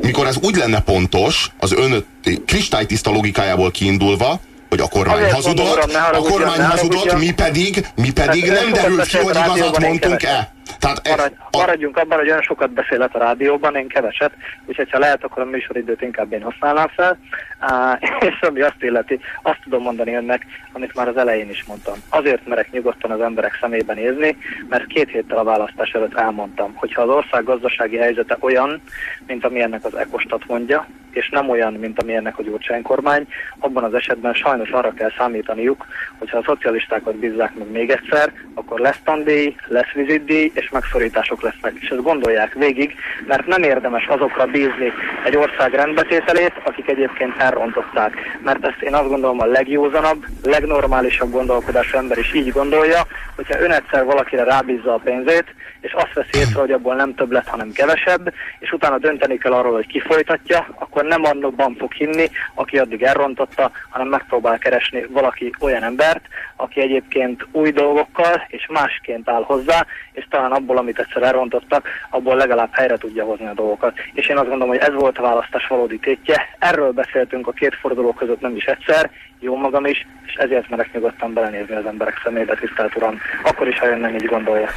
Mikor ez úgy lenne pontos, az ön kristálytiszta logikájából kiindulva, hogy a kormány Azért hazudott, mondom, a kormány hazudott, mi pedig, mi pedig hát, nem derült ki, hogy igazat mondtunk-e. Tehát Maradj, a... Maradjunk abban, hogy olyan sokat beszélet a rádióban, én keveset, úgyhogy ha lehet, akkor a műsoridőt inkább én használnám fel. És ami azt illeti, azt tudom mondani önnek, amit már az elején is mondtam. Azért merek nyugodtan az emberek szemében nézni, mert két héttel a választás előtt elmondtam, hogy ha az ország gazdasági helyzete olyan, mint ami ennek az Ekostat mondja, és nem olyan, mint amilyennek a Gyurcsány kormány, abban az esetben sajnos arra kell számítaniuk, hogyha a szocialistákat bízzák meg még egyszer, akkor lesz tandíj, lesz vizitdíj, és megszorítások lesznek. És ezt gondolják végig, mert nem érdemes azokra bízni egy ország rendbetételét, akik egyébként elrontották. Mert ezt én azt gondolom a legjózanabb, legnormálisabb gondolkodású ember is így gondolja, hogyha ön egyszer valakire rábízza a pénzét, és azt veszi észre, hogy abból nem több lett, hanem kevesebb, és utána dönteni kell arról, hogy ki folytatja, akkor nem annokban fog hinni, aki addig elrontotta, hanem megpróbál keresni valaki olyan embert, aki egyébként új dolgokkal és másként áll hozzá, és talán abból, amit egyszer elrontottak, abból legalább helyre tudja hozni a dolgokat. És én azt gondolom, hogy ez volt a választás valódi tétje. Erről beszéltünk a két forduló között nem is egyszer, jó magam is, és ezért merek nyugodtan belenézni az emberek szemébe, tisztelt uram. Akkor is, ha ön nem így gondolja.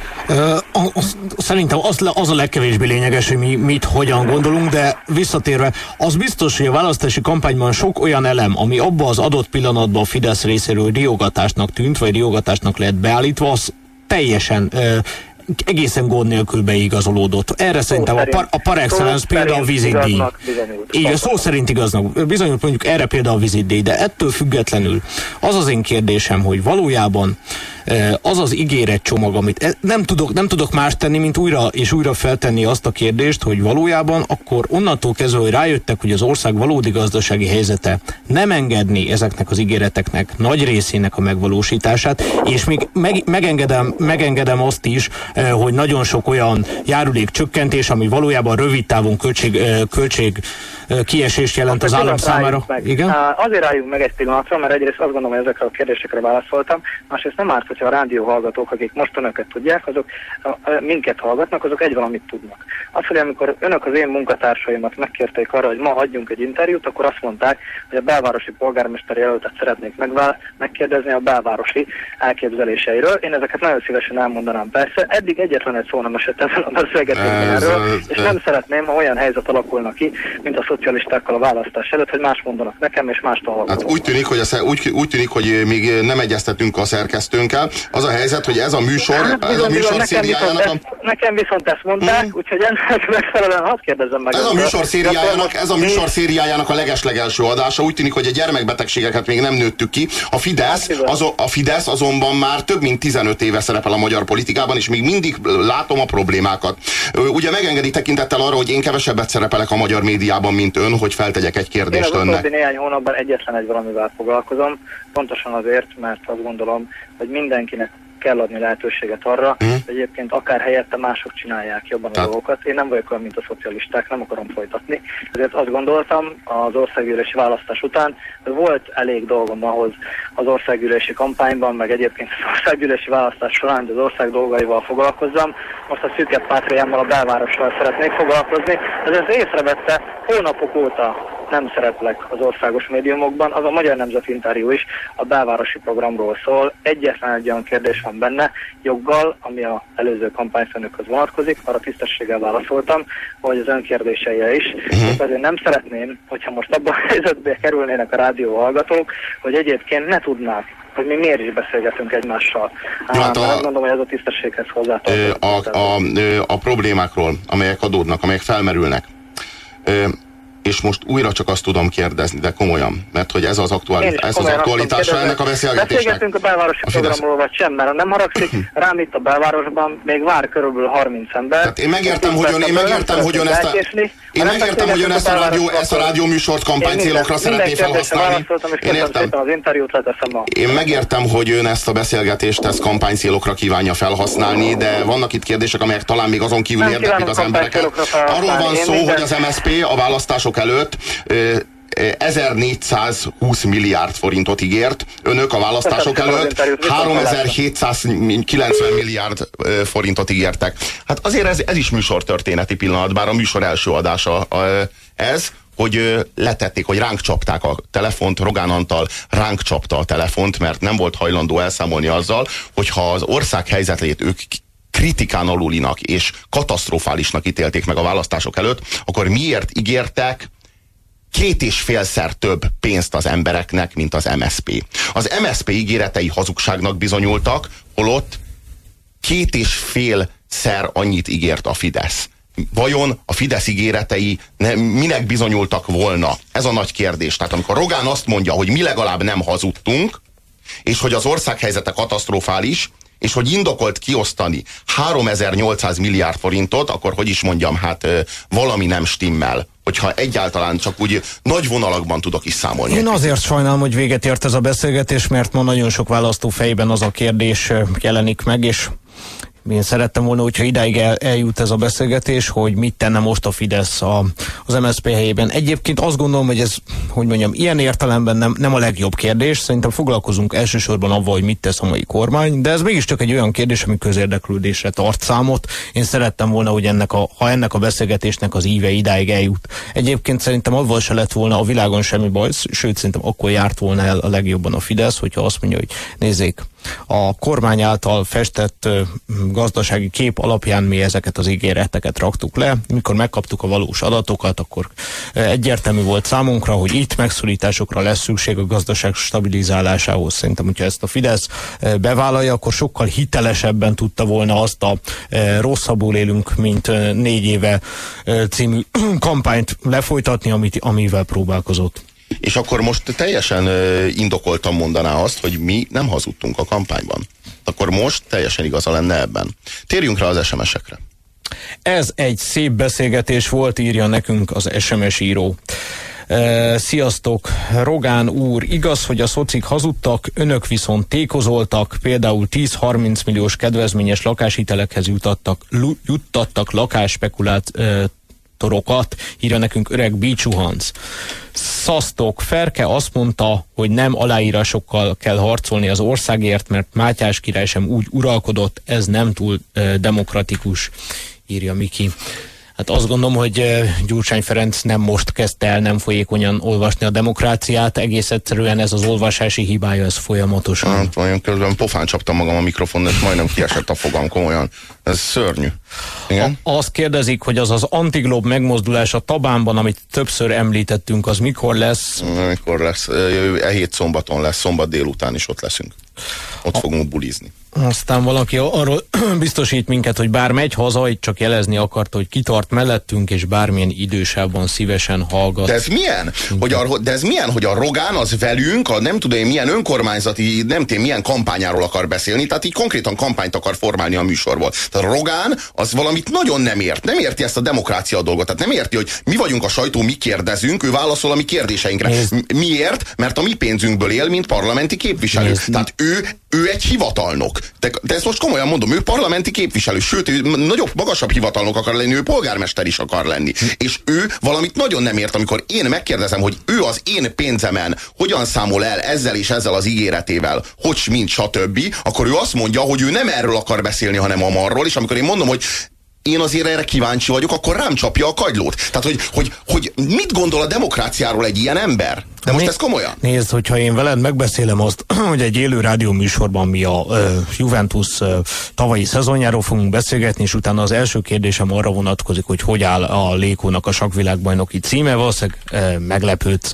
Az, szerintem az, az a legkevésbé lényeges, hogy mi mit, hogyan gondolunk, de visszatérve, az biztos, hogy a választási kampányban sok olyan elem, ami abba az adott pillanatban a Fidesz részéről riogatásnak tűnt, vagy riogatásnak lehet beállítva, az teljesen ö, egészen gond nélkül beigazolódott. Erre szó szerintem a par, a par excellence például a vizitdíj. Igen, szó szerint igaznak. Bizonyos mondjuk erre például a vizitdíj, de ettől függetlenül az az én kérdésem, hogy valójában az az ígéret csomag, amit e, nem tudok, nem tudok más tenni, mint újra és újra feltenni azt a kérdést, hogy valójában akkor onnantól kezdve, hogy rájöttek, hogy az ország valódi gazdasági helyzete nem engedni ezeknek az ígéreteknek nagy részének a megvalósítását, és még meg, megengedem, megengedem azt is, hogy nagyon sok olyan járulék csökkentés, ami valójában rövid távon költség, költség kiesést jelent az állam számára. Meg. Igen? Azért álljunk meg egy pillanatra, mert egyrészt azt gondolom, hogy ezekre a kérdésekre válaszoltam, másrészt nem árt, hogyha a rádió hallgatók, akik most önöket tudják, azok minket hallgatnak, azok egy valamit tudnak. Azt, hogy amikor önök az én munkatársaimat megkérték arra, hogy ma adjunk egy interjút, akkor azt mondták, hogy a belvárosi polgármester jelöltet szeretnék megvál, megkérdezni a belvárosi elképzeléseiről. Én ezeket nagyon szívesen elmondanám persze. Eddig egyetlen egy szó nem esett ezen a beszélgetésben erről, és nem szeretném, ha olyan helyzet alakulna ki, mint a szocialistákkal a választás előtt, hogy más mondanak nekem, és más Hát úgy tűnik, hogy a, úgy, úgy tűnik, hogy még nem egyeztetünk a szerkesztőnkkel. Az a helyzet, hogy ez a műsor, hát, ez a műsor nekem szériájának... Viszont a... nekem viszont ezt mondták, hmm. úgyhogy ennek megfelelően hadd kérdezzem meg. Ez a műsor szériájának, ez a műsor szériájának a legeslegelső adása. Úgy tűnik, hogy a gyermekbetegségeket még nem nőttük ki. A Fidesz, hát, az, a Fidesz azonban már több mint 15 éve szerepel a magyar politikában, és még mindig látom a problémákat. Ugye megengedi tekintettel arra, hogy én kevesebbet szerepelek a magyar médiában, mint ön, hogy feltegyek egy kérdést én önnek. Én néhány hónapban egyetlen egy valamivel foglalkozom, pontosan azért, mert azt gondolom, hogy mindenkinek kell adni lehetőséget arra, mm. hogy egyébként akár helyette mások csinálják jobban a dolgokat. Én nem vagyok olyan, mint a szocialisták, nem akarom folytatni. Ezért azt gondoltam az országgyűlési választás után, hogy volt elég dolgom ahhoz az országgyűlési kampányban, meg egyébként az országgyűlési választás során, hogy az ország dolgaival foglalkozzam. Most a szűkebb pátriámmal a belvárossal szeretnék foglalkozni. Ezért észrevette hónapok óta nem szereplek az országos médiumokban, az a Magyar Nemzeti Interjú is a belvárosi programról szól. Egyetlen egy olyan kérdés van benne, joggal, ami a előző kampányfőnökhöz vonatkozik, arra tisztességgel válaszoltam, hogy az önkérdéseje is. Uh-huh. Ezért nem szeretném, hogyha most abban a helyzetbe kerülnének a rádió hallgatók, hogy egyébként ne tudnák hogy mi miért is beszélgetünk egymással. Hát a, nem mondom, hogy ez a tisztességhez hozzátartozik. A, a, a, a problémákról, amelyek adódnak, amelyek felmerülnek és most újra csak azt tudom kérdezni, de komolyan, mert hogy ez az, aktuális, ez az aktualitása ennek a beszélgetésnek. Beszélgetünk a belvárosi a programról, vagy sem, mert nem haragszik, rám itt a belvárosban még vár körülbelül 30 ember. Tehát én megértem, hogy ön, én megértem, hogy ön ezt a, én megértem, hogy ön ezt a rádió, ezt a rádió műsort kampánycélokra szeretné felhasználni. Én értem. Az interjút leteszem Én megértem, hogy ön ezt a beszélgetést ezt kampánycélokra kívánja felhasználni, de vannak itt kérdések, amelyek talán még azon kívül érdeklik az embereket. Arról van szó, hogy az MSP a választások előtt 1420 milliárd forintot ígért, önök a választások előtt 3790 milliárd forintot ígértek. Hát azért ez, ez is műsortörténeti pillanat, bár a műsor első adása ez, hogy letették, hogy ránk csapták a telefont, Rogán Antal ránk csapta a telefont, mert nem volt hajlandó elszámolni azzal, hogyha az ország helyzetét ők kritikán alulinak és katasztrofálisnak ítélték meg a választások előtt, akkor miért ígértek két és félszer több pénzt az embereknek, mint az MSP. Az MSP ígéretei hazugságnak bizonyultak, holott két és félszer annyit ígért a Fidesz. vajon a Fidesz ígéretei ne, minek bizonyultak volna? Ez a nagy kérdés. Tehát amikor Rogán azt mondja, hogy mi legalább nem hazudtunk, és hogy az ország helyzete katasztrofális, és hogy indokolt kiosztani 3800 milliárd forintot, akkor hogy is mondjam, hát valami nem stimmel hogyha egyáltalán csak úgy nagy vonalakban tudok is számolni. Én azért sajnálom, hogy véget ért ez a beszélgetés, mert ma nagyon sok választó fejében az a kérdés jelenik meg, és én szerettem volna, hogyha idáig el, eljut ez a beszélgetés, hogy mit tenne most a Fidesz a, az MSZP helyében. Egyébként azt gondolom, hogy ez, hogy mondjam, ilyen értelemben nem, nem a legjobb kérdés. Szerintem foglalkozunk elsősorban avval, hogy mit tesz a mai kormány, de ez mégiscsak egy olyan kérdés, ami közérdeklődésre tart számot. Én szerettem volna, hogy ennek a, ha ennek a beszélgetésnek az íve idáig eljut. Egyébként szerintem avval se lett volna a világon semmi baj, sőt szerintem akkor járt volna el a legjobban a Fidesz, hogyha azt mondja, hogy nézzék, a kormány által festett gazdasági kép alapján mi ezeket az ígéreteket raktuk le. Mikor megkaptuk a valós adatokat, akkor egyértelmű volt számunkra, hogy itt megszorításokra lesz szükség a gazdaság stabilizálásához. Szerintem, hogyha ezt a Fidesz bevállalja, akkor sokkal hitelesebben tudta volna azt a rosszabbul élünk, mint négy éve című kampányt lefolytatni, amit, amivel próbálkozott. És akkor most teljesen indokoltan mondaná azt, hogy mi nem hazudtunk a kampányban. Akkor most teljesen igaza lenne ebben. Térjünk rá az SMS-ekre. Ez egy szép beszélgetés volt, írja nekünk az SMS író. Sziasztok, Rogán úr, igaz, hogy a szocik hazudtak, önök viszont tékozoltak, például 10-30 milliós kedvezményes lakáshitelekhez jutattak, juttattak lakásspekulát torokat, írja nekünk öreg Bícsuhanc. Szasztok, Ferke azt mondta, hogy nem aláírásokkal kell harcolni az országért, mert Mátyás király sem úgy uralkodott, ez nem túl uh, demokratikus, írja Miki. Hát azt gondolom, hogy Gyurcsány Ferenc nem most kezdte el nem folyékonyan olvasni a demokráciát, egész egyszerűen ez az olvasási hibája, ez folyamatosan. Hát, olyan közben pofán csaptam magam a mikrofon, és majdnem kiesett a fogam komolyan. Ez szörnyű. Igen? A, azt kérdezik, hogy az az antiglob megmozdulás a Tabánban, amit többször említettünk, az mikor lesz? Mikor lesz? E hét szombaton lesz, szombat délután is ott leszünk. Ott a, fogunk bulizni. Aztán valaki arról biztosít minket, hogy bár megy haza, hogy csak jelezni akarta, hogy kitart mellettünk, és bármilyen idősában szívesen hallgat. De ez milyen? Hogy a, de ez milyen, hogy a Rogán az velünk, a nem tudom én milyen önkormányzati, nem tudom milyen kampányáról akar beszélni, tehát így konkrétan kampányt akar formálni a műsorból. Tehát a Rogán az valamit nagyon nem ért. Nem érti ezt a demokrácia dolgot. Tehát nem érti, hogy mi vagyunk a sajtó, mi kérdezünk, ő válaszol a mi kérdéseinkre. Nézd. Miért? Mert a mi pénzünkből él, mint parlamenti képviselő. Nézd. Tehát ő, ő egy hivatalnok. De, de ezt most komolyan mondom, ő parlamenti képviselő, sőt, ő nagyobb, magasabb hivatalnok akar lenni, ő polgármester is akar lenni. És ő valamit nagyon nem ért, amikor én megkérdezem, hogy ő az én pénzemen hogyan számol el ezzel és ezzel az ígéretével, hogy mint stb., akkor ő azt mondja, hogy ő nem erről akar beszélni, hanem amarról, és amikor én mondom, hogy én azért erre kíváncsi vagyok, akkor rám csapja a kagylót. Tehát, hogy, hogy, hogy mit gondol a demokráciáról egy ilyen ember? De most Né, ez komolyan? Nézd, hogyha én veled megbeszélem azt, hogy egy élő rádió műsorban mi a uh, Juventus uh, tavalyi szezonjáról fogunk beszélgetni, és utána az első kérdésem arra vonatkozik, hogy hogy áll a Lékónak a sakvilágbajnoki címe, valószínűleg uh, meglepődsz.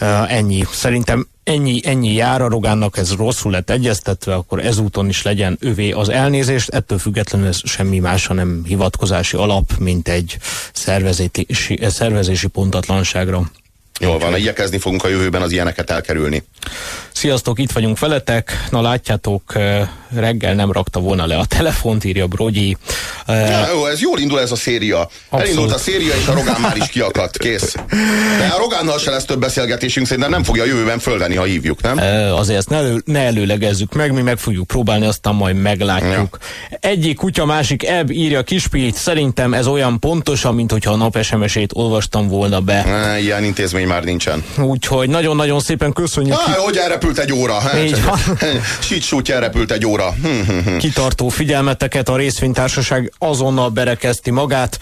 Uh, ennyi. Szerintem ennyi, ennyi jár a Rogánnak, ez rosszul lett egyeztetve, akkor ezúton is legyen övé az elnézést, ettől függetlenül ez semmi más, hanem hivatkozási alap, mint egy szervezési, szervezési pontatlanságra. Jól van, igyekezni fogunk a jövőben az ilyeneket elkerülni. Sziasztok, itt vagyunk veletek. Na látjátok, reggel nem rakta volna le a telefont, írja Brogyi. Ja, jó, ez jól indul ez a széria. Abszolút. Elindult a széria, és a Rogán már is kiakadt, kész. De a Rogánnal se lesz több beszélgetésünk, szerintem nem fogja a jövőben fölvenni, ha hívjuk, nem? Azért ezt ne, elő, ne előlegezzük meg, mi meg fogjuk próbálni, aztán majd meglátjuk. Ja. Egyik kutya, másik ebb, írja Kispít, szerintem ez olyan pontosan, mint hogyha a nap SMS-ét olvastam volna be. Ne, ilyen intézmény már nincsen. Úgyhogy nagyon-nagyon szépen köszönjük. Ah, hogy elrepült egy óra. Van. Sítsútja elrepült egy óra. Kitartó figyelmeteket a részvénytársaság azonnal berekezti magát.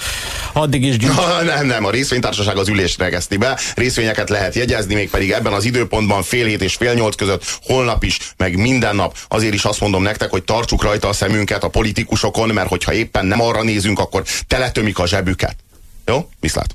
Addig is gyűjt. nem, nem, a részvénytársaság az ülést regeszti be. Részvényeket lehet jegyezni, még pedig ebben az időpontban fél hét és fél nyolc között, holnap is, meg minden nap. Azért is azt mondom nektek, hogy tartsuk rajta a szemünket a politikusokon, mert hogyha éppen nem arra nézünk, akkor teletömik a zsebüket. Jó? Viszlát!